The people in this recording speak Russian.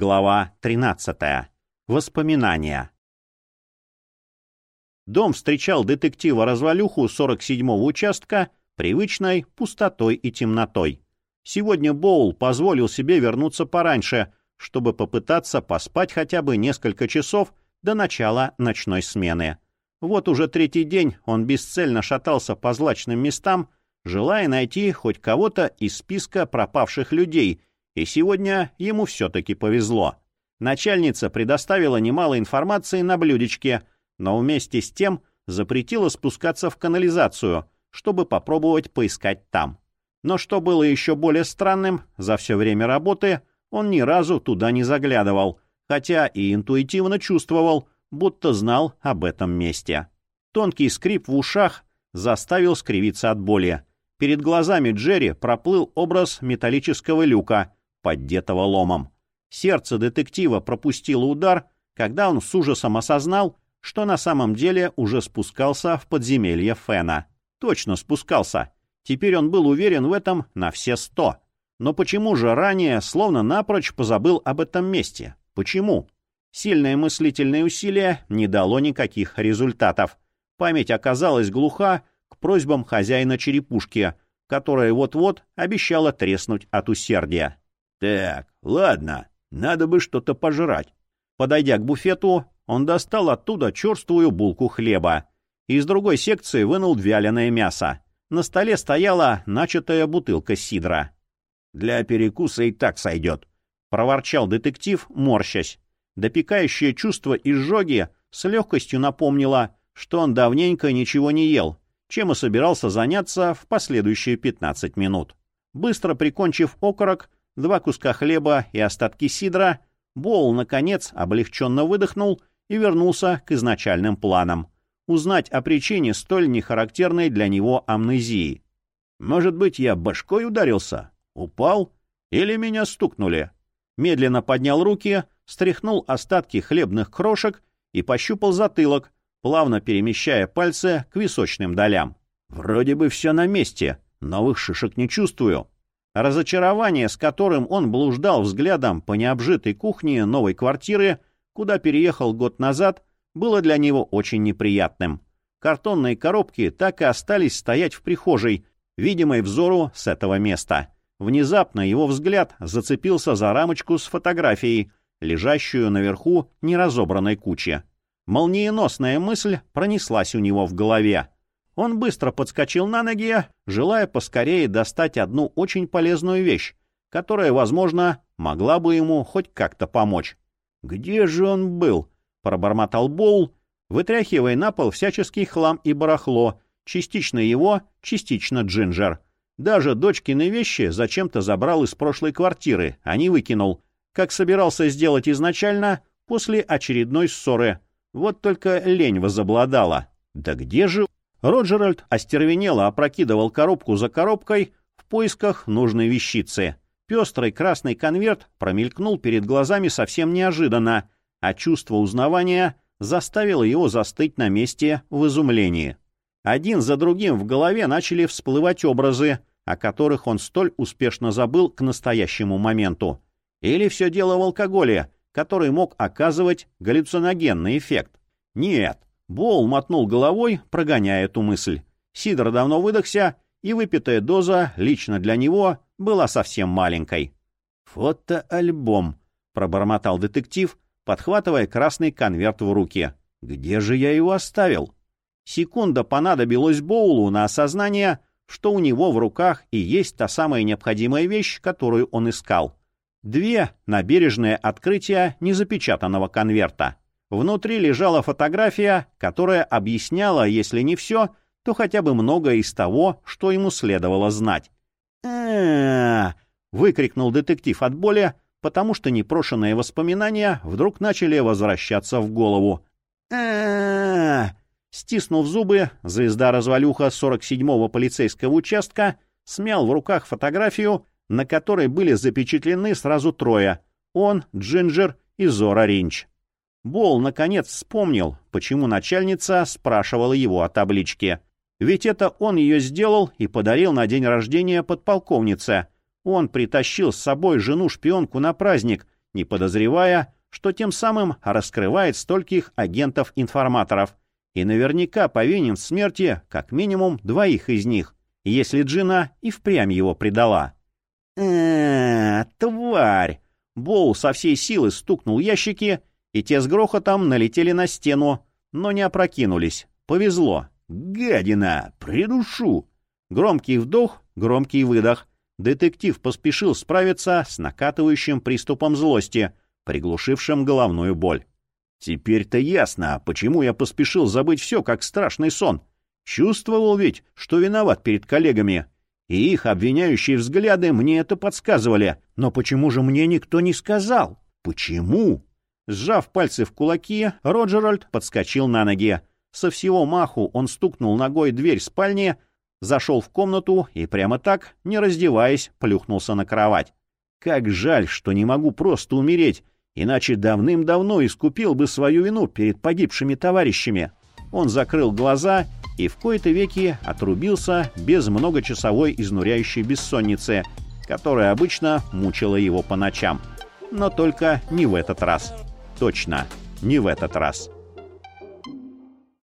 Глава 13. Воспоминания. Дом встречал детектива-развалюху 47-го участка привычной пустотой и темнотой. Сегодня Боул позволил себе вернуться пораньше, чтобы попытаться поспать хотя бы несколько часов до начала ночной смены. Вот уже третий день он бесцельно шатался по злачным местам, желая найти хоть кого-то из списка пропавших людей, и сегодня ему все-таки повезло. Начальница предоставила немало информации на блюдечке, но вместе с тем запретила спускаться в канализацию, чтобы попробовать поискать там. Но что было еще более странным, за все время работы он ни разу туда не заглядывал, хотя и интуитивно чувствовал, будто знал об этом месте. Тонкий скрип в ушах заставил скривиться от боли. Перед глазами Джерри проплыл образ металлического люка, поддетого ломом. Сердце детектива пропустило удар, когда он с ужасом осознал, что на самом деле уже спускался в подземелье Фена. Точно спускался. Теперь он был уверен в этом на все сто. Но почему же ранее словно напрочь позабыл об этом месте? Почему? Сильное мыслительное усилие не дало никаких результатов. Память оказалась глуха к просьбам хозяина черепушки, которая вот-вот обещала треснуть от усердия. «Так, ладно, надо бы что-то пожрать». Подойдя к буфету, он достал оттуда черствую булку хлеба. Из другой секции вынул вяленое мясо. На столе стояла начатая бутылка сидра. «Для перекуса и так сойдет», — проворчал детектив, морщась. Допекающее чувство изжоги с легкостью напомнило, что он давненько ничего не ел, чем и собирался заняться в последующие 15 минут. Быстро прикончив окорок, два куска хлеба и остатки сидра, Боул, наконец, облегченно выдохнул и вернулся к изначальным планам. Узнать о причине столь нехарактерной для него амнезии. «Может быть, я башкой ударился? Упал? Или меня стукнули?» Медленно поднял руки — стряхнул остатки хлебных крошек и пощупал затылок, плавно перемещая пальцы к височным долям. Вроде бы все на месте, новых шишек не чувствую. Разочарование, с которым он блуждал взглядом по необжитой кухне новой квартиры, куда переехал год назад, было для него очень неприятным. Картонные коробки так и остались стоять в прихожей, видимой взору с этого места. Внезапно его взгляд зацепился за рамочку с фотографией, лежащую наверху неразобранной кучи. Молниеносная мысль пронеслась у него в голове. Он быстро подскочил на ноги, желая поскорее достать одну очень полезную вещь, которая, возможно, могла бы ему хоть как-то помочь. «Где же он был?» — пробормотал Боул, вытряхивая на пол всяческий хлам и барахло, частично его, частично Джинджер. Даже дочкины вещи зачем-то забрал из прошлой квартиры, а не выкинул — как собирался сделать изначально после очередной ссоры. Вот только лень возобладала. Да где же... Роджеральд остервенело опрокидывал коробку за коробкой в поисках нужной вещицы. Пестрый красный конверт промелькнул перед глазами совсем неожиданно, а чувство узнавания заставило его застыть на месте в изумлении. Один за другим в голове начали всплывать образы, о которых он столь успешно забыл к настоящему моменту. Или все дело в алкоголе, который мог оказывать галлюциногенный эффект? Нет. Боул мотнул головой, прогоняя эту мысль. Сидор давно выдохся, и выпитая доза лично для него была совсем маленькой. «Фотоальбом», — пробормотал детектив, подхватывая красный конверт в руки. «Где же я его оставил?» Секунда понадобилась Боулу на осознание, что у него в руках и есть та самая необходимая вещь, которую он искал. Две набережные открытия незапечатанного конверта. Внутри лежала фотография, которая объясняла, если не все, то хотя бы многое из того, что ему следовало знать. э выкрикнул детектив от боли, потому что непрошенные воспоминания вдруг начали возвращаться в голову. э Стиснув зубы, звезда-развалюха 47-го полицейского участка смял в руках фотографию на которой были запечатлены сразу трое — он, Джинджер и Зора Ринч. Бол, наконец, вспомнил, почему начальница спрашивала его о табличке. Ведь это он ее сделал и подарил на день рождения подполковнице. Он притащил с собой жену-шпионку на праздник не подозревая, что тем самым раскрывает стольких агентов-информаторов и наверняка повинен в смерти как минимум двоих из них, если Джина и впрямь его предала. э тварь!» Боул со всей силы стукнул ящики, и те с грохотом налетели на стену, но не опрокинулись. Повезло. «Гадина! Придушу!» Громкий вдох, громкий выдох. Детектив поспешил справиться с накатывающим приступом злости, приглушившим головную боль. Теперь-то ясно, почему я поспешил забыть все, как страшный сон. Чувствовал ведь, что виноват перед коллегами. И их обвиняющие взгляды мне это подсказывали. Но почему же мне никто не сказал? Почему? Сжав пальцы в кулаки, Роджеральд подскочил на ноги. Со всего маху он стукнул ногой дверь спальни, зашел в комнату и прямо так, не раздеваясь, плюхнулся на кровать. Как жаль, что не могу просто умереть, иначе давным-давно искупил бы свою вину перед погибшими товарищами. Он закрыл глаза и в кои-то веки отрубился без многочасовой изнуряющей бессонницы, которая обычно мучила его по ночам. Но только не в этот раз. Точно, не в этот раз.